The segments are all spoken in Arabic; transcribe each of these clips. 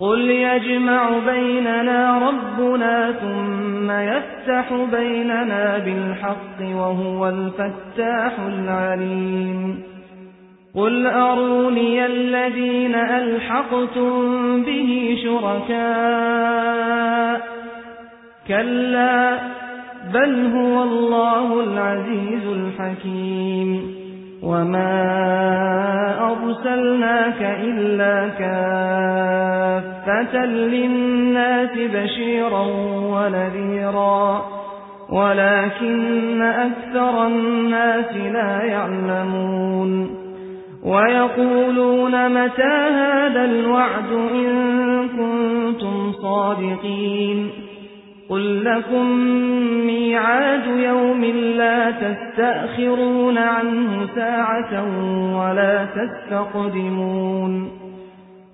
قل يجمع بيننا ربنا ثم يفتح بيننا بالحق وهو الفتاح العليم قل أروني الذين ألحقتم به شركاء كلا بل هو الله العزيز الحكيم وما أرسلناك إلا كافة للناس بشيرا ونذيرا ولكن أكثر الناس لا يعلمون ويقولون متى هذا الوعد إن كنتم صادقين قل لكم ميعاد يوم لا تستأخرون عنه ساعة ولا تستقدمون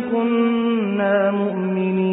لكنا مؤمنين.